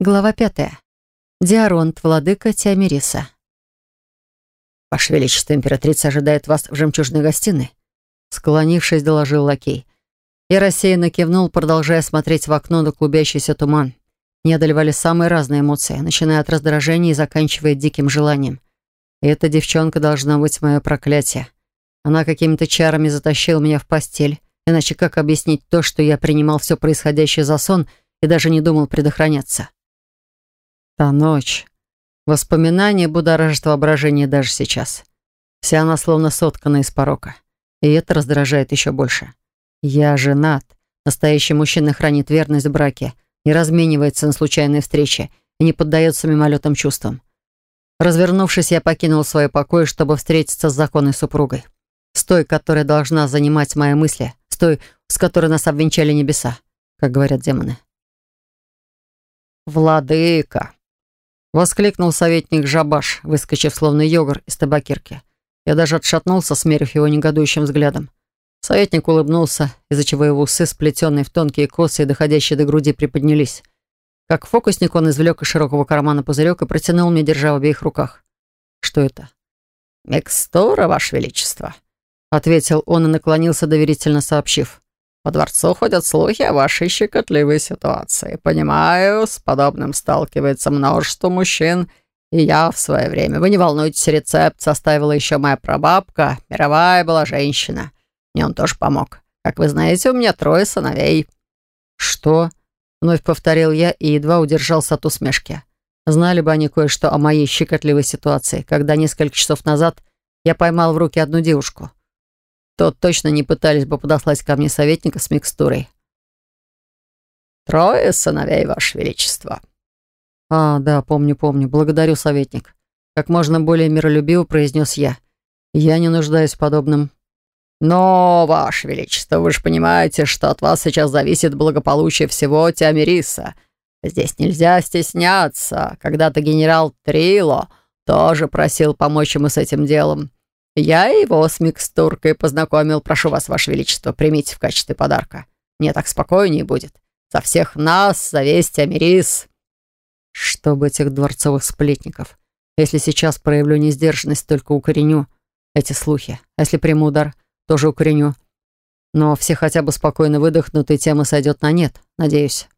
Глава пятая. Диаронт, владыка Тиамириса. «Ваше Величество, императрица ожидает вас в жемчужной гостиной», склонившись, доложил лакей. Я рассеянно кивнул, продолжая смотреть в окно на клубящийся туман. Не одолевали самые разные эмоции, начиная от раздражения и заканчивая диким желанием. Эта девчонка должна быть мое проклятие. Она какими-то чарами затащила меня в постель. Иначе как объяснить то, что я принимал все происходящее за сон и даже не думал предохраняться? Та ночь. Воспоминания будоражат воображение даже сейчас. Вся она словно соткана из порока. И это раздражает еще больше. Я женат. Настоящий мужчина хранит верность в браке, не разменивается на случайные встречи и не поддается мимолетным чувствам. Развернувшись, я покинул свой покой, чтобы встретиться с законной супругой. С той, которая должна занимать мои мысли, с той, с которой нас обвенчали небеса, как говорят демоны. «Владыка!» Воскликнул советник Жабаш, выскочив словно йогур из табакерки. Я даже отшатнулся, смерив его негодующим взглядом. Советник улыбнулся, из-за чего его усы, сплетенные в тонкие косы и доходящие до груди, приподнялись. Как фокусник он извлек из широкого кармана пузырек и протянул мне, держа в обеих руках. «Что это?» «Микстура, Ваше Величество», — ответил он и наклонился, доверительно сообщив. По дворцу ходят слухи о вашей щекотливой ситуации. Понимаю, с подобным сталкивается множество мужчин, и я в свое время. Вы не волнуйтесь, рецепт составила еще моя прабабка. Мировая была женщина. Мне он тоже помог. Как вы знаете, у меня трое сыновей». «Что?» — вновь повторил я и едва удержался от усмешки. Знали бы они кое-что о моей щекотливой ситуации, когда несколько часов назад я поймал в руки одну девушку — то точно не пытались бы подослать ко мне советника с микстурой. «Трое сыновей, Ваше Величество». «А, да, помню, помню. Благодарю, советник». Как можно более миролюбиво произнес я. «Я не нуждаюсь в подобном». «Но, Ваше Величество, вы же понимаете, что от вас сейчас зависит благополучие всего Тиамириса. Здесь нельзя стесняться. Когда-то генерал Трило тоже просил помочь ему с этим делом. «Я его с микстуркой познакомил. Прошу вас, Ваше Величество, примите в качестве подарка. Мне так спокойнее будет. За всех нас, за весь Америс». Чтобы этих дворцовых сплетников. Если сейчас проявлю несдержанность, только укореню эти слухи. А если приму удар, тоже укореню. Но все хотя бы спокойно выдохнут, и тема сойдет на нет, надеюсь.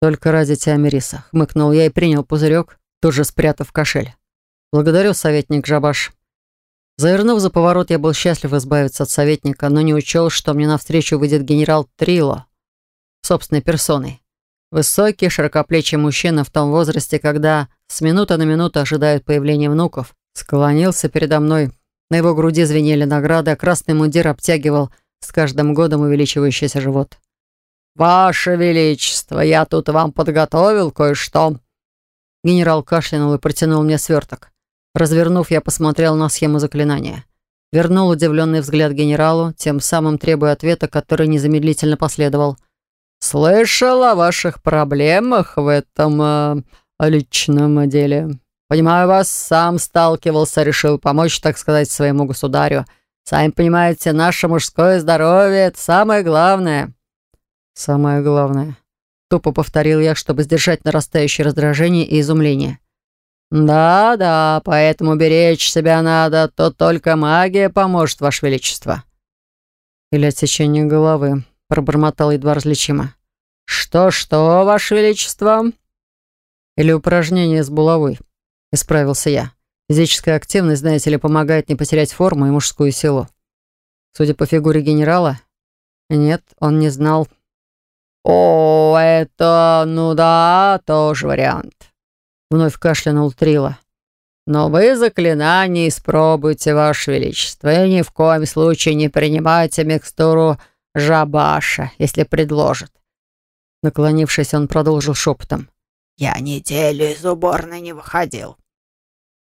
Только ради Тиамириса. Хмыкнул я и принял пузырек, тут же спрятав кошель. Благодарю, советник Жабаш. Завернув за поворот, я был счастлив избавиться от советника, но не учел, что мне навстречу выйдет генерал Трило собственной персоной. Высокий, широкоплечий мужчина в том возрасте, когда с минуты на минуту ожидают появления внуков, склонился передо мной. На его груди звенели награды, а красный мундир обтягивал с каждым годом увеличивающийся живот. «Ваше Величество, я тут вам подготовил кое-что». Генерал кашлянул и протянул мне сверток. Развернув, я посмотрел на схему заклинания. Вернул удивленный взгляд генералу, тем самым требуя ответа, который незамедлительно последовал. «Слышал о ваших проблемах в этом э, личном деле. Понимаю вас, сам сталкивался, решил помочь, так сказать, своему государю. Сами понимаете, наше мужское здоровье — это самое главное». «Самое главное», — тупо повторил я, чтобы сдержать нарастающее раздражение и изумление. «Да-да, поэтому беречь себя надо, то только магия поможет, Ваше Величество». «Или отсечение головы», — пробормотал едва различимо. «Что-что, Ваше Величество?» «Или упражнение с булавой», — исправился я. «Физическая активность, знаете ли, помогает не потерять форму и мужскую силу». Судя по фигуре генерала, нет, он не знал. «О, это, ну да, тоже вариант. Вновь кашлянул Трила. «Но вы заклинание испробуйте, Ваше Величество, и ни в коем случае не принимайте микстуру жабаша, если предложат». Наклонившись, он продолжил шепотом. «Я неделю из уборной не выходил».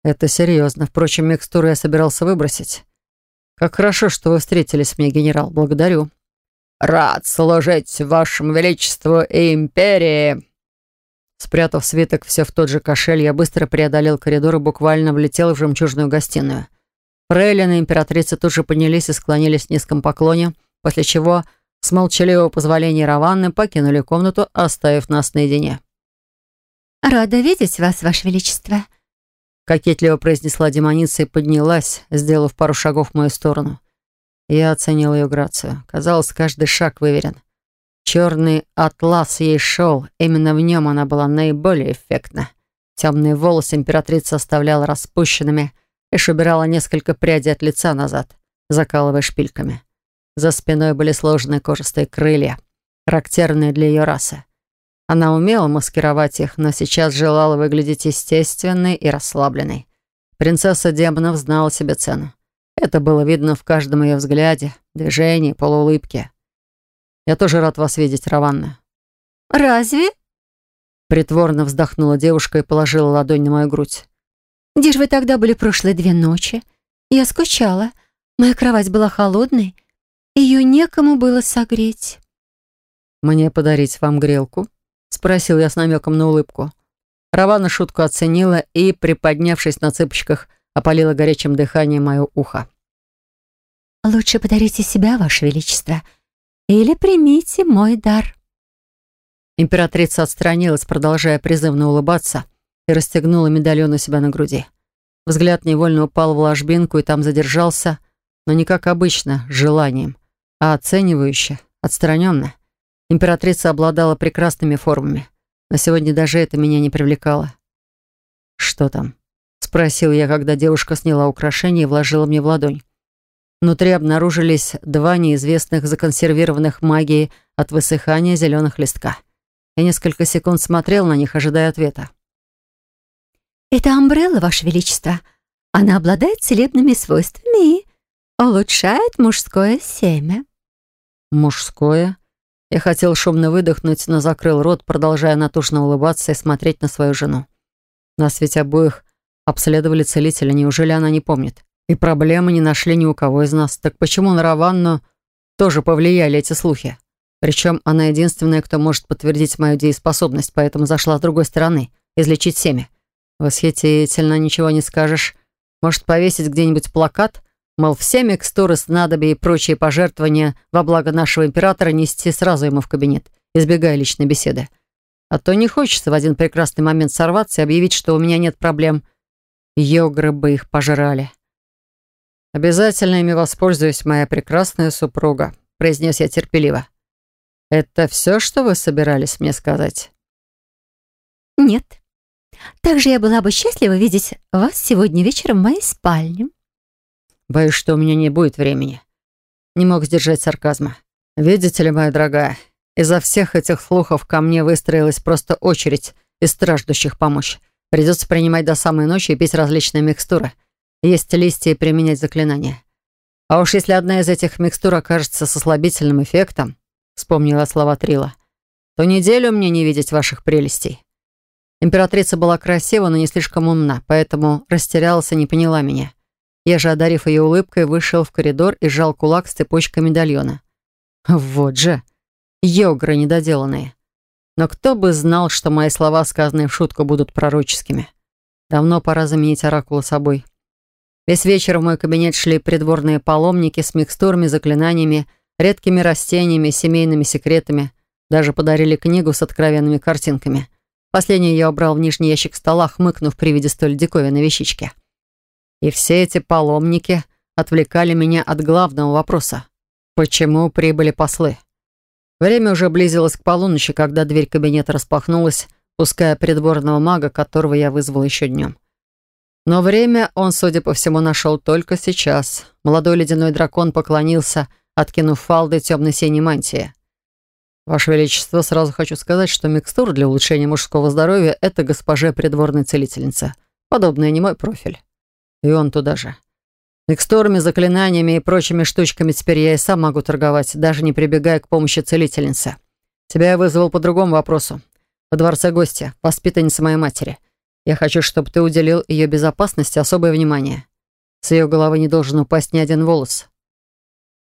«Это серьезно. Впрочем, микстуру я собирался выбросить. Как хорошо, что вы встретились мне, генерал. Благодарю». «Рад служить Вашему Величеству и Империи», Спрятав свиток все в тот же кошель, я быстро преодолел коридор и буквально влетел в жемчужную гостиную. Фрейлин и императрица тут же поднялись и склонились в низком поклоне, после чего с молчаливого позволения Раванны покинули комнату, оставив нас наедине. «Рада видеть вас, Ваше Величество», — кокетливо произнесла демоница и поднялась, сделав пару шагов в мою сторону. Я оценил ее грацию. Казалось, каждый шаг выверен. Черный атлас ей шел, именно в нем она была наиболее эффектна. Темные волосы императрица оставляла распущенными, лишь убирала несколько прядей от лица назад, закалывая шпильками. За спиной были сложные кожистые крылья, характерные для ее расы. Она умела маскировать их, но сейчас желала выглядеть естественной и расслабленной. Принцесса демонов знала себе цену. Это было видно в каждом ее взгляде, движении, полуулыбке. «Я тоже рад вас видеть, Раванна». «Разве?» Притворно вздохнула девушка и положила ладонь на мою грудь. «Где же вы тогда были прошлые две ночи? Я скучала. Моя кровать была холодной. Ее некому было согреть». «Мне подарить вам грелку?» Спросил я с намеком на улыбку. Равана шутку оценила и, приподнявшись на цыпочках, опалила горячим дыханием мое ухо. «Лучше подарите себя, Ваше Величество, или примите мой дар». Императрица отстранилась, продолжая призывно улыбаться, и расстегнула медальон у себя на груди. Взгляд невольно упал в ложбинку и там задержался, но не как обычно, с желанием, а оценивающе, отстраненно. Императрица обладала прекрасными формами, но сегодня даже это меня не привлекало. «Что там?» — спросил я, когда девушка сняла украшение и вложила мне в ладонь. Внутри обнаружились два неизвестных законсервированных магией от высыхания зеленых листка. Я несколько секунд смотрел на них, ожидая ответа. «Это амбрелла, Ваше Величество. Она обладает целебными свойствами и улучшает мужское семя». «Мужское?» Я хотел шумно выдохнуть, но закрыл рот, продолжая натужно улыбаться и смотреть на свою жену. Нас ведь обоих обследовали целители, неужели она не помнит? И проблемы не нашли ни у кого из нас. Так почему на Раванну тоже повлияли эти слухи? Причем она единственная, кто может подтвердить мою дееспособность, поэтому зашла с другой стороны, излечить семя. Восхитительно, ничего не скажешь. Может, повесить где-нибудь плакат? Мол, все микстуры, снадобья и прочие пожертвования во благо нашего императора нести сразу ему в кабинет, избегая личной беседы. А то не хочется в один прекрасный момент сорваться и объявить, что у меня нет проблем. Йогры бы их пожрали. «Обязательно ими воспользуюсь, моя прекрасная супруга», — произнес я терпеливо. «Это все, что вы собирались мне сказать?» «Нет. Также я была бы счастлива видеть вас сегодня вечером в моей спальне». Боюсь, что у меня не будет времени. Не мог сдержать сарказма. Видите ли, моя дорогая, из-за всех этих слухов ко мне выстроилась просто очередь из страждущих помочь. Придется принимать до самой ночи и пить различные микстуры. Есть листья и применять заклинания. А уж если одна из этих микстур окажется со слабительным эффектом, вспомнила слова Трила, то неделю мне не видеть ваших прелестей. Императрица была красива, но не слишком умна, поэтому растерялась и не поняла меня. Я же, одарив ее улыбкой, вышел в коридор и сжал кулак с цепочкой медальона. Вот же, йогры недоделанные. Но кто бы знал, что мои слова, сказанные в шутку, будут пророческими. Давно пора заменить оракула собой. Весь вечер в мой кабинет шли придворные паломники с микстурами, заклинаниями, редкими растениями, семейными секретами. Даже подарили книгу с откровенными картинками. Последнюю я убрал в нижний ящик стола, хмыкнув при виде столь диковинной вещички. И все эти паломники отвлекали меня от главного вопроса. Почему прибыли послы? Время уже близилось к полуночи, когда дверь кабинета распахнулась, пуская придворного мага, которого я вызвал еще днем. Но время он, судя по всему, нашел только сейчас. Молодой ледяной дракон поклонился, откинув фалды темно-синей мантии. «Ваше Величество, сразу хочу сказать, что микстура для улучшения мужского здоровья — это госпоже придворной целительница. Подобное не мой профиль». И он туда же. Микстурами, заклинаниями и прочими штучками теперь я и сам могу торговать, даже не прибегая к помощи целительницы. Тебя я вызвал по другому вопросу. Во дворце гостя, воспитанница моей матери. Я хочу, чтобы ты уделил ее безопасности особое внимание. С ее головы не должен упасть ни один волос.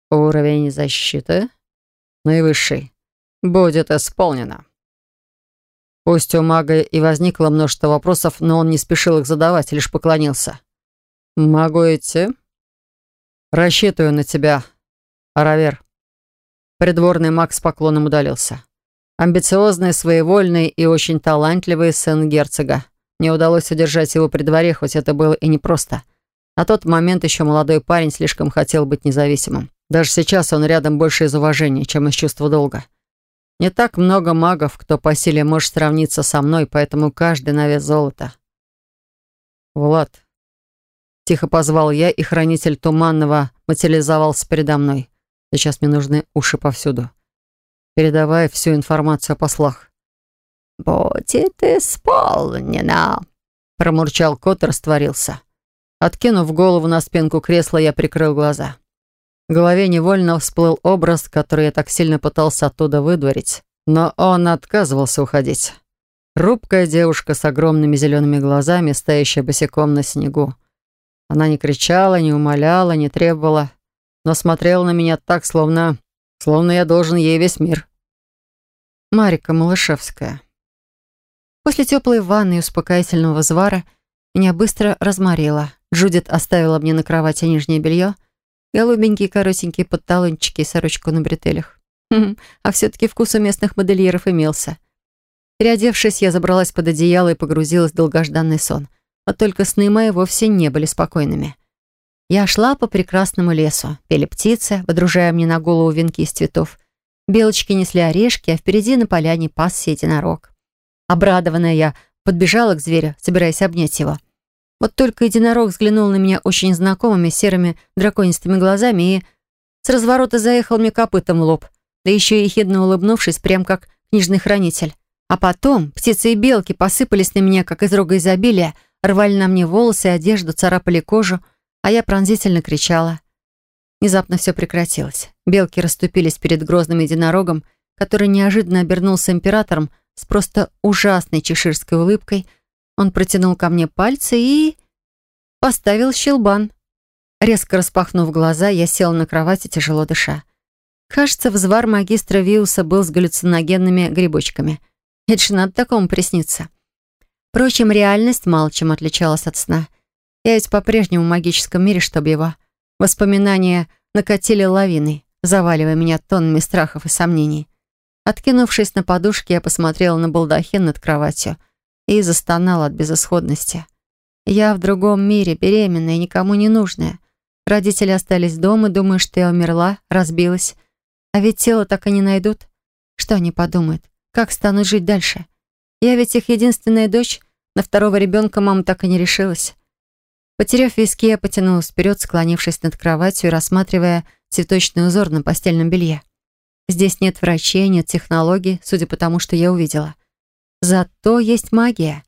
Уровень защиты наивысший. Будет исполнено. Пусть у мага и возникло множество вопросов, но он не спешил их задавать, лишь поклонился. «Могу идти?» «Рассчитываю на тебя, Аравер». Придворный маг с поклоном удалился. Амбициозный, своевольный и очень талантливый сын герцога. Мне удалось удержать его при дворе, хоть это было и непросто. На тот момент еще молодой парень слишком хотел быть независимым. Даже сейчас он рядом больше из уважения, чем из чувства долга. Не так много магов, кто по силе может сравниться со мной, поэтому каждый на вес золота. «Влад», — тихо позвал я, и хранитель Туманного материализовался передо мной. «Сейчас мне нужны уши повсюду. Передавай всю информацию о послах». «Будет исполнено», — промурчал кот растворился. Откинув голову на спинку кресла, я прикрыл глаза. В голове невольно всплыл образ, который я так сильно пытался оттуда выдворить, но он отказывался уходить. Рубкая девушка с огромными зелеными глазами, стоящая босиком на снегу. Она не кричала, не умоляла, не требовала, но смотрела на меня так, словно... словно я должен ей весь мир. Марика Малышевская. После теплой ванны и успокоительного звара меня быстро разморило. Джудит оставила мне на кровати нижнее белье — Голубенькие коротенькие подталончики и сорочку на бретелях. Хм, а все-таки вкус у местных модельеров имелся. Переодевшись, я забралась под одеяло и погрузилась в долгожданный сон. А только сны мои вовсе не были спокойными. Я шла по прекрасному лесу. Пели птицы, водружая мне на голову венки из цветов. Белочки несли орешки, а впереди на поляне пасся единорог. Обрадованная я подбежала к зверю, собираясь обнять его. Вот только единорог взглянул на меня очень знакомыми серыми драконистыми глазами и с разворота заехал мне копытом в лоб, да еще и ехидно улыбнувшись, прям как книжный хранитель. А потом птицы и белки посыпались на меня, как из рога изобилия, рвали на мне волосы и одежду, царапали кожу, а я пронзительно кричала. Внезапно все прекратилось. Белки расступились перед грозным единорогом, который неожиданно обернулся императором с просто ужасной чеширской улыбкой — он протянул ко мне пальцы и... поставил щелбан. Резко распахнув глаза, я села на кровати, тяжело дыша. Кажется, взвар магистра Виуса был с галлюциногенными грибочками. Это же надо такому присниться. Впрочем, реальность мало чем отличалась от сна. Я ведь по-прежнему в магическом мире, чтобы его. Воспоминания накатили лавиной, заваливая меня тоннами страхов и сомнений. Откинувшись на подушке, я посмотрела на балдахин над кроватью и застонал от безысходности. Я в другом мире, беременная, никому не нужная. Родители остались дома, думаю, что я умерла, разбилась. А ведь тело так и не найдут. Что они подумают? Как станут жить дальше? Я ведь их единственная дочь. На второго ребенка мама так и не решилась. Потеряв виски, я потянулась вперед, склонившись над кроватью и рассматривая цветочный узор на постельном белье. Здесь нет врачей, нет технологий, судя по тому, что я увидела. Зато есть магия.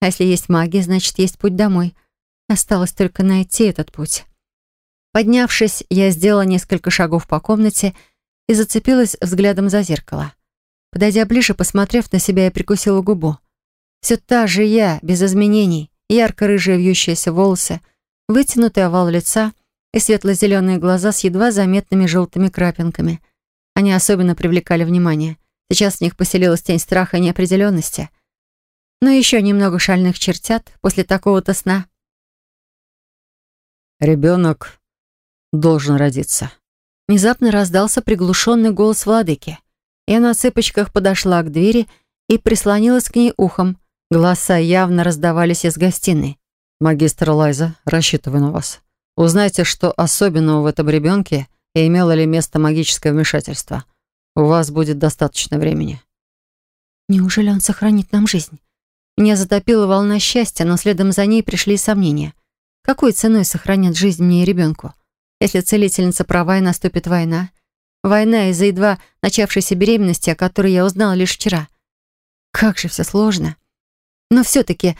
А если есть магия, значит, есть путь домой. Осталось только найти этот путь. Поднявшись, я сделала несколько шагов по комнате и зацепилась взглядом за зеркало. Подойдя ближе, посмотрев на себя, я прикусила губу. Все та же я, без изменений, ярко-рыжие вьющиеся волосы, вытянутый овал лица и светло-зеленые глаза с едва заметными желтыми крапинками. Они особенно привлекали внимание. Сейчас в них поселилась тень страха и неопределенности. Но еще немного шальных чертят после такого-то сна. «Ребенок должен родиться». Внезапно раздался приглушенный голос владыки. Я на цыпочках подошла к двери и прислонилась к ней ухом. Голоса явно раздавались из гостиной. «Магистр Лайза, рассчитываю на вас. Узнайте, что особенного в этом ребенке и имело ли место магическое вмешательство. У вас будет достаточно времени. Неужели он сохранит нам жизнь? Меня затопила волна счастья, но следом за ней пришли сомнения. Какой ценой сохранят жизнь мне и ребенку? Если целительница права и наступит война? Война из-за едва начавшейся беременности, о которой я узнала лишь вчера. Как же все сложно. Но все-таки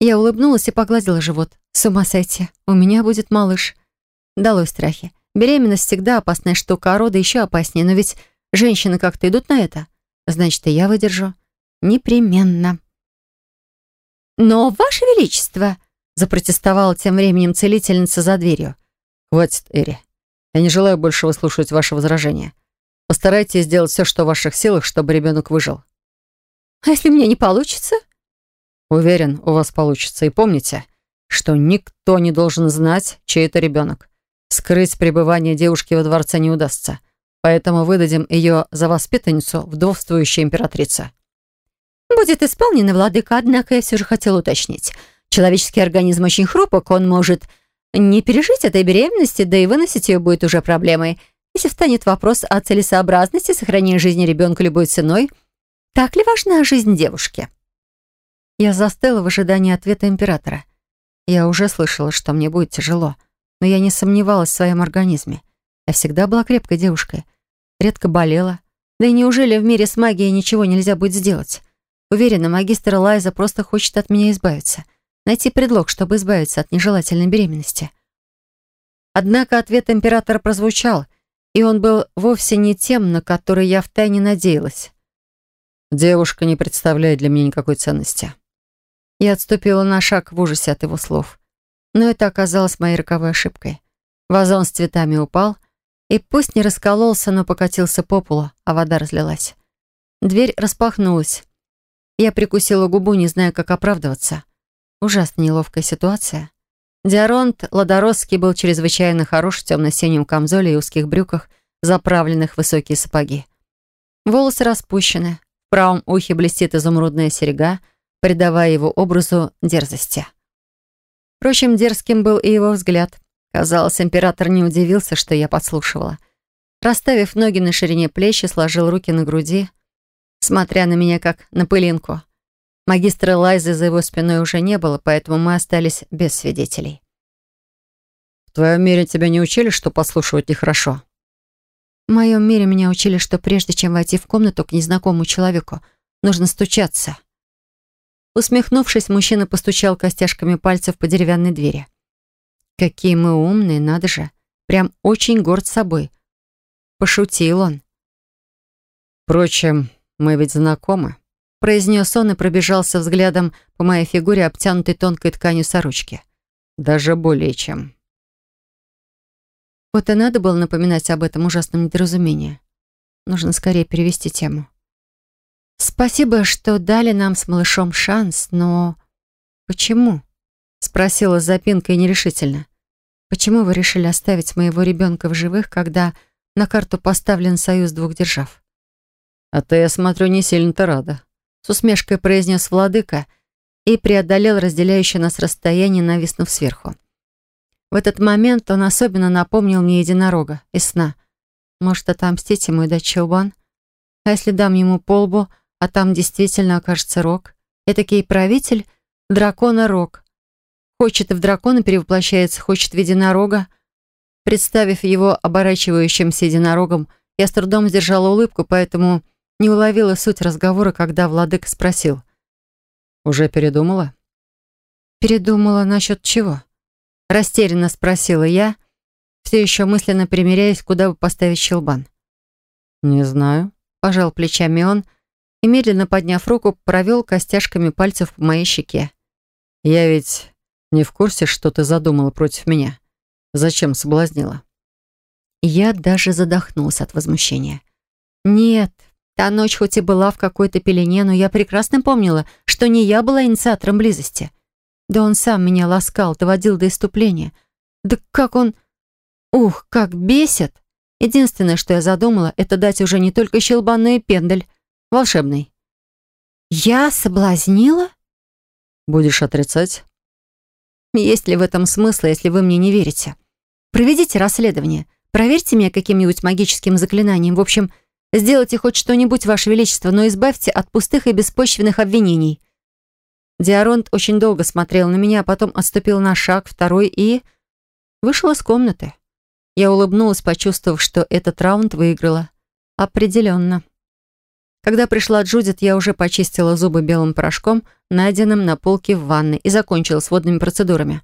я улыбнулась и погладила живот. С ума сойти, у меня будет малыш. Далось страхи. Беременность всегда опасная штука, а роды еще опаснее, но ведь Женщины как-то идут на это? Значит, и я выдержу. Непременно. «Но, Ваше Величество!» запротестовала тем временем целительница за дверью. «Хватит, Эри. Я не желаю больше выслушивать ваши возражения. Постарайтесь сделать все, что в ваших силах, чтобы ребенок выжил». «А если мне не получится?» «Уверен, у вас получится. И помните, что никто не должен знать, чей это ребенок. Скрыть пребывание девушки во дворце не удастся. поэтому выдадим ее за воспитанницу вдовствующей императрицы». «Будет исполнено, владыка, однако я все же хотел уточнить. Человеческий организм очень хрупок, он может не пережить этой беременности, да и выносить ее будет уже проблемой. Если встанет вопрос о целесообразности сохранения жизни ребенка любой ценой, так ли важна жизнь девушки?» Я застыла в ожидании ответа императора. Я уже слышала, что мне будет тяжело, но я не сомневалась в своем организме. Я всегда была крепкой девушкой, редко болела. Да и неужели в мире с магией ничего нельзя будет сделать? Уверена, магистр Лайза просто хочет от меня избавиться. Найти предлог, чтобы избавиться от нежелательной беременности. Однако ответ императора прозвучал, и он был вовсе не тем, на который я втайне надеялась. «Девушка не представляет для меня никакой ценности». Я отступила на шаг в ужасе от его слов. Но это оказалось моей роковой ошибкой. Вазон с цветами упал, и пусть не раскололся, но покатился по полу, а вода разлилась. Дверь распахнулась. Я прикусила губу, не зная, как оправдываться. Ужасно неловкая ситуация. Диаронт Ладоросский был чрезвычайно хорош в темно-синем камзоле и узких брюках, заправленных в высокие сапоги. Волосы распущены, в правом ухе блестит изумрудная серега, придавая его образу дерзости. Впрочем, дерзким был и его взгляд. Казалось, император не удивился, что я подслушивала. Расставив ноги на ширине плеч и сложил руки на груди, смотря на меня как на пылинку. Магистра Лайзы за его спиной уже не было, поэтому мы остались без свидетелей. «В твоем мире тебя не учили, что послушивать нехорошо?» «В моем мире меня учили, что прежде чем войти в комнату к незнакомому человеку, нужно стучаться». Усмехнувшись, мужчина постучал костяшками пальцев по деревянной двери. «Какие мы умные, надо же! Прям очень горд собой!» Пошутил он. «Впрочем, мы ведь знакомы», — произнес он и пробежался взглядом по моей фигуре, обтянутой тонкой тканью сорочки. «Даже более чем». Вот и надо было напоминать об этом ужасном недоразумении. Нужно скорее перевести тему. «Спасибо, что дали нам с малышом шанс, но... почему?» Спросила с запинкой нерешительно. «Почему вы решили оставить моего ребенка в живых, когда на карту поставлен союз двух держав?» «А ты, я смотрю, не сильно-то рада», — с усмешкой произнес владыка и преодолел разделяющее нас расстояние, нависнув сверху. В этот момент он особенно напомнил мне единорога из сна. Может, отомстить ему и дать? А если дам ему полбу, а там действительно окажется Рок. Этакий правитель дракона Рок. Хочет в дракона перевоплощается, хочет в единорога. Представив его оборачивающимся единорогом, я с трудом сдержала улыбку, поэтому не уловила суть разговора, когда владык спросил. «Уже передумала?» «Передумала насчет чего?» Растерянно спросила я, все еще мысленно примеряясь, куда бы поставить щелбан. «Не знаю», — пожал плечами он, — и, медленно подняв руку, провел костяшками пальцев по моей щеке. «Я ведь не в курсе, что ты задумала против меня. Зачем соблазнила?» Я даже задохнулся от возмущения. «Нет, та ночь хоть и была в какой-то пелене, но я прекрасно помнила, что не я была инициатором близости. Да он сам меня ласкал, доводил до иступления. Да как он... Ух, как бесит! Единственное, что я задумала, это дать уже не только щелбан, но и пендель волшебный. Я соблазнила? Будешь отрицать? Есть ли в этом смысл, если вы мне не верите? Проведите расследование. Проверьте меня каким-нибудь магическим заклинанием. В общем, сделайте хоть что-нибудь, Ваше Величество, но избавьте от пустых и беспочвенных обвинений. Диаронт очень долго смотрел на меня, а потом отступил на шаг, второй и... вышел из комнаты. Я улыбнулась, почувствовав, что этот раунд выиграла. Определенно. Когда пришла Джудит, я уже почистила зубы белым порошком, найденным на полке в ванной, и закончила с водными процедурами.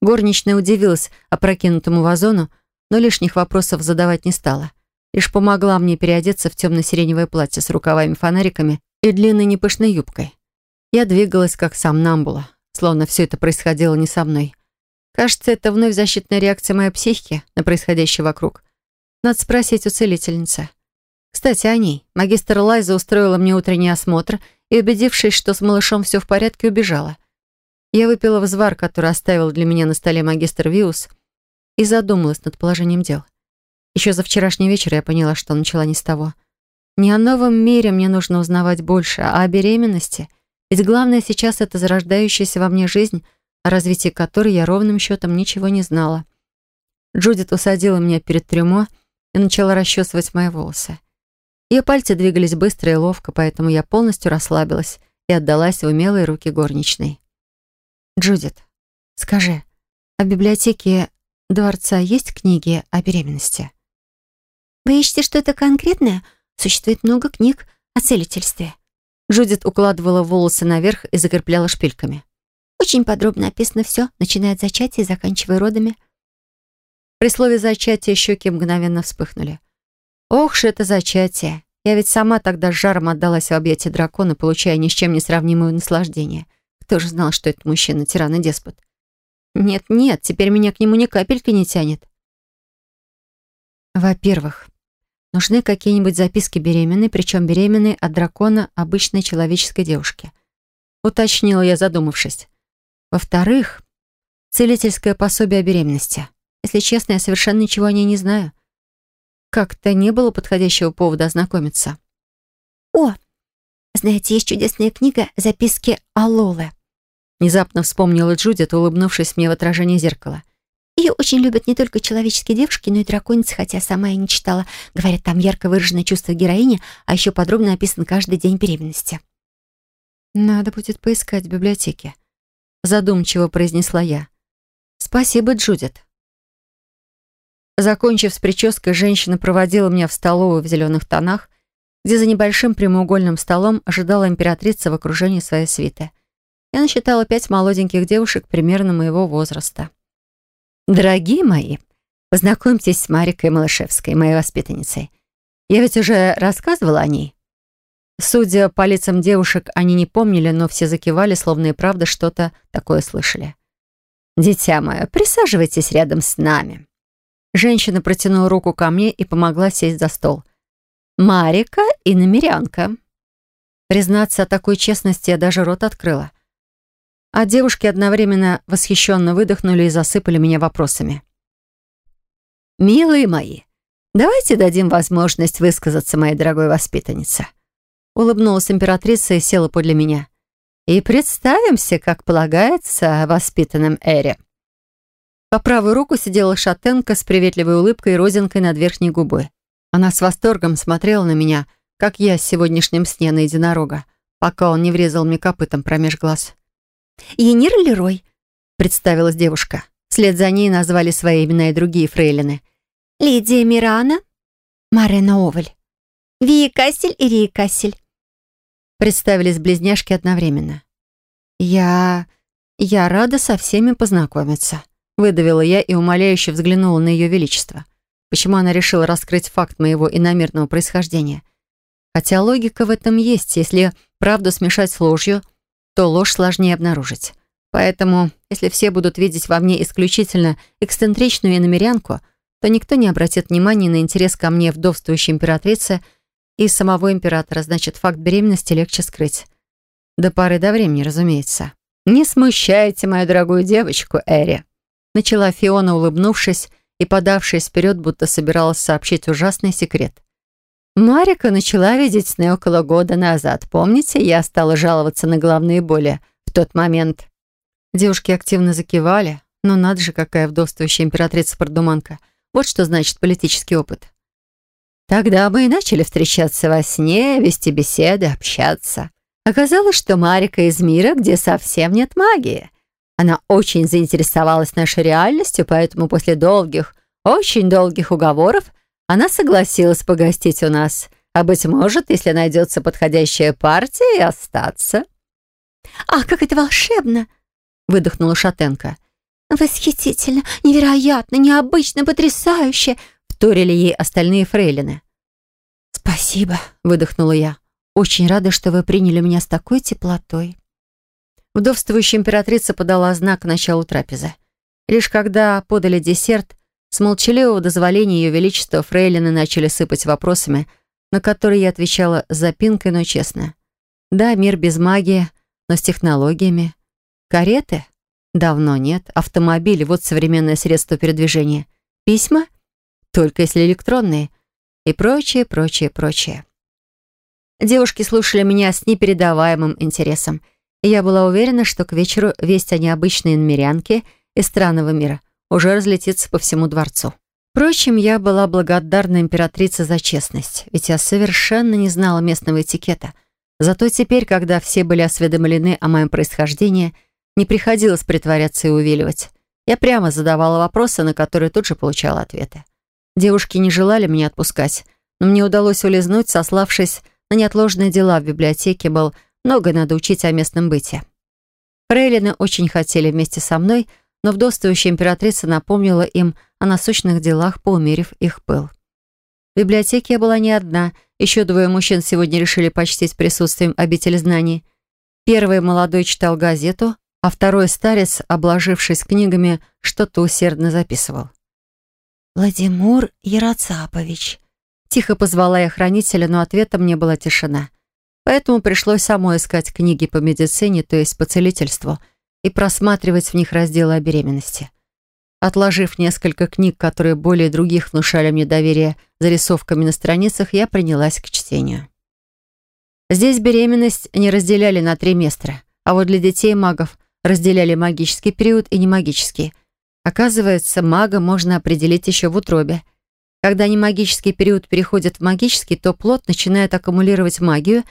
Горничная удивилась опрокинутому вазону, но лишних вопросов задавать не стала. Лишь помогла мне переодеться в темно-сиреневое платье с рукавами-фонариками и длинной непышной юбкой. Я двигалась как сам Намбула, словно все это происходило не со мной. Кажется, это вновь защитная реакция моей психики на происходящее вокруг. Надо спросить у целительницы. Кстати, о ней. Магистр Лайза устроила мне утренний осмотр и, убедившись, что с малышом все в порядке, убежала. Я выпила взвар, который оставил для меня на столе магистр Виус, и задумалась над положением дел. Еще за вчерашний вечер я поняла, что начала не с того. Не о новом мире мне нужно узнавать больше, а о беременности. Ведь главное сейчас — это зарождающаяся во мне жизнь, о развитии которой я ровным счетом ничего не знала. Джудит усадила меня перед трюмо и начала расчесывать мои волосы. Ее пальцы двигались быстро и ловко, поэтому я полностью расслабилась и отдалась в умелые руки горничной. «Джудит, скажи, а в библиотеке дворца есть книги о беременности?» «Вы ищете что-то конкретное? Существует много книг о целительстве». Джудит укладывала волосы наверх и закрепляла шпильками. «Очень подробно описано все, начиная от зачатия и заканчивая родами». При слове «зачатие» щеки мгновенно вспыхнули. «Ох ж это зачатие! Я ведь сама тогда с жаром отдалась в объятия дракона, получая ни с чем не сравнимое наслаждение. Кто же знал, что этот мужчина тиран и деспот? Нет-нет, теперь меня к нему ни капельки не тянет. Во-первых, нужны какие-нибудь записки беременной, причем беременной от дракона обычной человеческой девушки. Уточнила я, задумавшись. Во-вторых, целительское пособие о беременности. Если честно, я совершенно ничего о ней не знаю. Как-то не было подходящего повода ознакомиться. «О, знаете, есть чудесная книга «Записки Алолы». Внезапно вспомнила Джудит, улыбнувшись мне в отражении зеркала. Ее очень любят не только человеческие девушки, но и драконицы, хотя сама я не читала. Говорят, там ярко выражено чувство героини, а еще подробно описан каждый день беременности. «Надо будет поискать в библиотеке», — задумчиво произнесла я. «Спасибо, Джудит». Закончив с прической, женщина проводила меня в столовую в зеленых тонах, где за небольшим прямоугольным столом ожидала императрица в окружении своей свиты. Я насчитала пять молоденьких девушек примерно моего возраста. «Дорогие мои, познакомьтесь с Марикой Малышевской, моей воспитанницей. Я ведь уже рассказывала о ней». Судя по лицам девушек, они не помнили, но все закивали, словно и правда что-то такое слышали. «Дитя мое, присаживайтесь рядом с нами». Женщина протянула руку ко мне и помогла сесть за стол. «Марика и намерянка». Признаться, о такой честности я даже рот открыла. А девушки одновременно восхищенно выдохнули и засыпали меня вопросами. «Милые мои, давайте дадим возможность высказаться моей дорогой воспитаннице». Улыбнулась императрица и села подле меня. «И представимся, как полагается, воспитанным Эре». По правую руку сидела шатенка с приветливой улыбкой и розинкой над верхней губой. Она с восторгом смотрела на меня, как я с сегодняшним сне на единорога, пока он не врезал мне копытом промеж глаз. «Енир Лерой», — представилась девушка. Вслед за ней назвали свои имена и другие фрейлины. «Лидия Мирана», «Марена Оваль», «Вия Кассель и Рия Кассель». Представились близняшки одновременно. «Я... я рада со всеми познакомиться», Выдавила я и умоляюще взглянула на ее величество. Почему она решила раскрыть факт моего иномерного происхождения? Хотя логика в этом есть. Если правду смешать с ложью, то ложь сложнее обнаружить. Поэтому, если все будут видеть во мне исключительно эксцентричную иномерянку, то никто не обратит внимания на интерес ко мне вдовствующей императрицы и самого императора, значит, факт беременности легче скрыть. До поры до времени, разумеется. «Не смущайте мою дорогую девочку, Эри», Начала Фиона, улыбнувшись и подавшись вперед, будто собиралась сообщить ужасный секрет. Марика начала видеть сны около года назад. Помните, я стала жаловаться на головные боли в тот момент. Девушки активно закивали. Но надо же, какая вдовствующая императрица-продуманка. Вот что значит политический опыт. Тогда мы и начали встречаться во сне, вести беседы, общаться. Оказалось, что Марика из мира, где совсем нет магии. Она очень заинтересовалась нашей реальностью, поэтому после долгих, очень долгих уговоров она согласилась погостить у нас, а, быть может, если найдется подходящая партия, и остаться. «Ах, как это волшебно!» — выдохнула Шатенко. «Восхитительно, невероятно, необычно, потрясающе!» — вторили ей остальные фрейлины. «Спасибо», — выдохнула я. «Очень рада, что вы приняли меня с такой теплотой». Вдовствующая императрица подала знак к началу трапезы. Лишь когда подали десерт, с молчаливого дозволения Ее Величества фрейлины начали сыпать вопросами, на которые я отвечала с запинкой, но честно. Да, мир без магии, но с технологиями. Кареты? Давно нет. Автомобили — вот современное средство передвижения. Письма? только если электронные, и прочее, прочее, прочее. Девушки слушали меня с непередаваемым интересом, и я была уверена, что к вечеру весть о необычной иномерянке из странного мира уже разлетится по всему дворцу. Впрочем, я была благодарна императрице за честность, ведь я совершенно не знала местного этикета. Зато теперь, когда все были осведомлены о моем происхождении, не приходилось притворяться и увиливать. Я прямо задавала вопросы, на которые тут же получала ответы. Девушки не желали меня отпускать, но мне удалось улизнуть, сославшись на неотложные дела в библиотеке, был много надо учить о местном быте. Фрейлины очень хотели вместе со мной, но вдовствующая императрица напомнила им о насущных делах, поумерив их пыл. В библиотеке я была не одна, еще двое мужчин сегодня решили почтить присутствием обитель знаний. Первый молодой читал газету, а второй старец, обложившись книгами, что-то усердно записывал. «Владимир Яроцапович». Тихо позвала я хранителя, но ответом мне была тишина. Поэтому пришлось самой искать книги по медицине, то есть по целительству, и просматривать в них разделы о беременности. Отложив несколько книг, которые более других внушали мне доверие зарисовками на страницах, я принялась к чтению. Здесь беременность не разделяли на три места, а вот для детей магов разделяли магический период и немагический – Оказывается, мага можно определить еще в утробе. Когда немагический период переходит в магический, то плод начинает аккумулировать магию.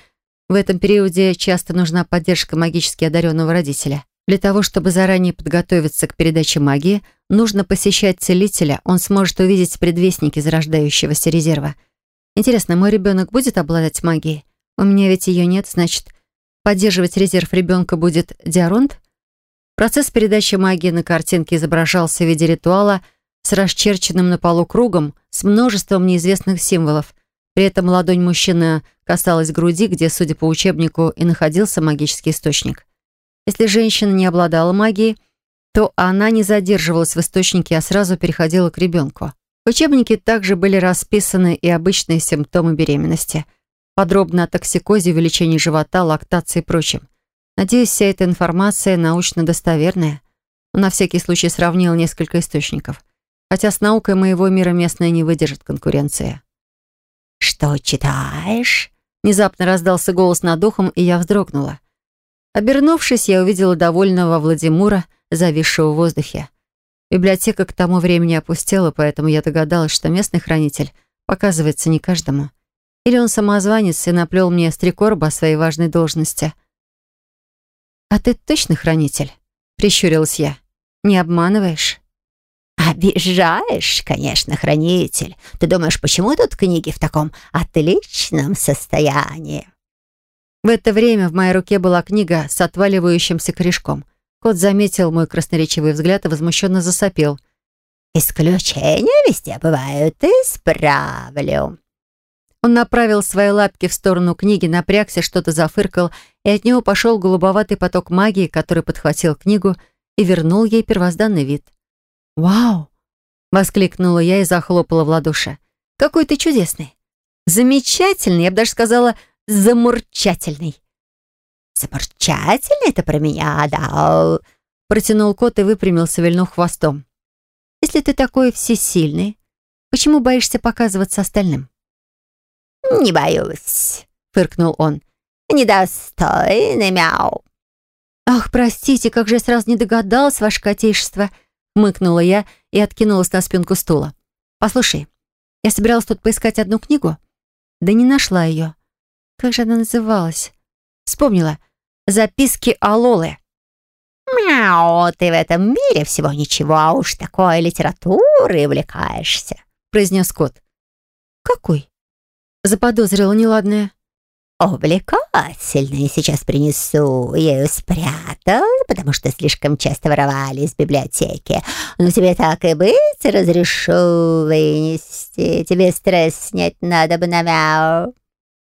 В этом периоде часто нужна поддержка магически одаренного родителя. Для того, чтобы заранее подготовиться к передаче магии, нужно посещать целителя, он сможет увидеть предвестники зарождающегося резерва. Интересно, мой ребенок будет обладать магией? У меня ведь ее нет, значит, поддерживать резерв ребенка будет диаронт? Процесс передачи магии на картинке изображался в виде ритуала с расчерченным на полу кругом с множеством неизвестных символов. При этом ладонь мужчины касалась груди, где, судя по учебнику, и находился магический источник. Если женщина не обладала магией, то она не задерживалась в источнике, а сразу переходила к ребенку. В учебнике также были расписаны и обычные симптомы беременности. Подробно о токсикозе, увеличении живота, лактации и прочем. Надеюсь, вся эта информация научно достоверная. Но на всякий случай сравнил несколько источников. Хотя с наукой моего мира местная не выдержит конкуренции. «Что читаешь?» Внезапно раздался голос над ухом, и я вздрогнула. Обернувшись, я увидела довольного Владимира, зависшего в воздухе. Библиотека к тому времени опустела, поэтому я догадалась, что местный хранитель показывается не каждому. Или он самозванец и наплел мне стрекорба о своей важной должности. «А ты точно хранитель?» — прищурилась я. «Не обманываешь?» «Обижаешь, конечно, хранитель. Ты думаешь, почему тут книги в таком отличном состоянии?» В это время в моей руке была книга с отваливающимся корешком. Кот заметил мой красноречивый взгляд и возмущенно засопел. «Исключения везде бывают, исправлю». Он направил свои лапки в сторону книги, напрягся, что-то зафыркал, и от него пошел голубоватый поток магии, который подхватил книгу и вернул ей первозданный вид. «Вау!» — воскликнула я и захлопала в ладоши. «Какой ты чудесный! Замечательный, я бы даже сказала, замурчательный!» «Замурчательный — это про меня, да?» Протянул кот и выпрямился, вильнув хвостом. «Если ты такой всесильный, почему боишься показываться остальным?» «Не боюсь», — фыркнул он. «Недостойный мяу». «Ах, простите, как же я сразу не догадалась, ваше котейшество», — мыкнула я и откинулась на спинку стула. «Послушай, я собиралась тут поискать одну книгу, да не нашла ее. Как же она называлась? Вспомнила. «Записки Алолы». «Мяу, ты в этом мире всего ничего, а уж такой литературой увлекаешься», — произнес кот. «Какой?» Заподозрила неладное. «Увлекательный сейчас принесу. Я ее спрятал, потому что слишком часто воровали из библиотеки. Но тебе так и быть разрешу вынести. Тебе стресс снять надо бы на мяу».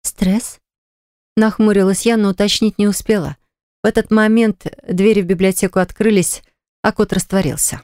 «Стресс?» Нахмурилась я, но уточнить не успела. В этот момент двери в библиотеку открылись, а кот растворился.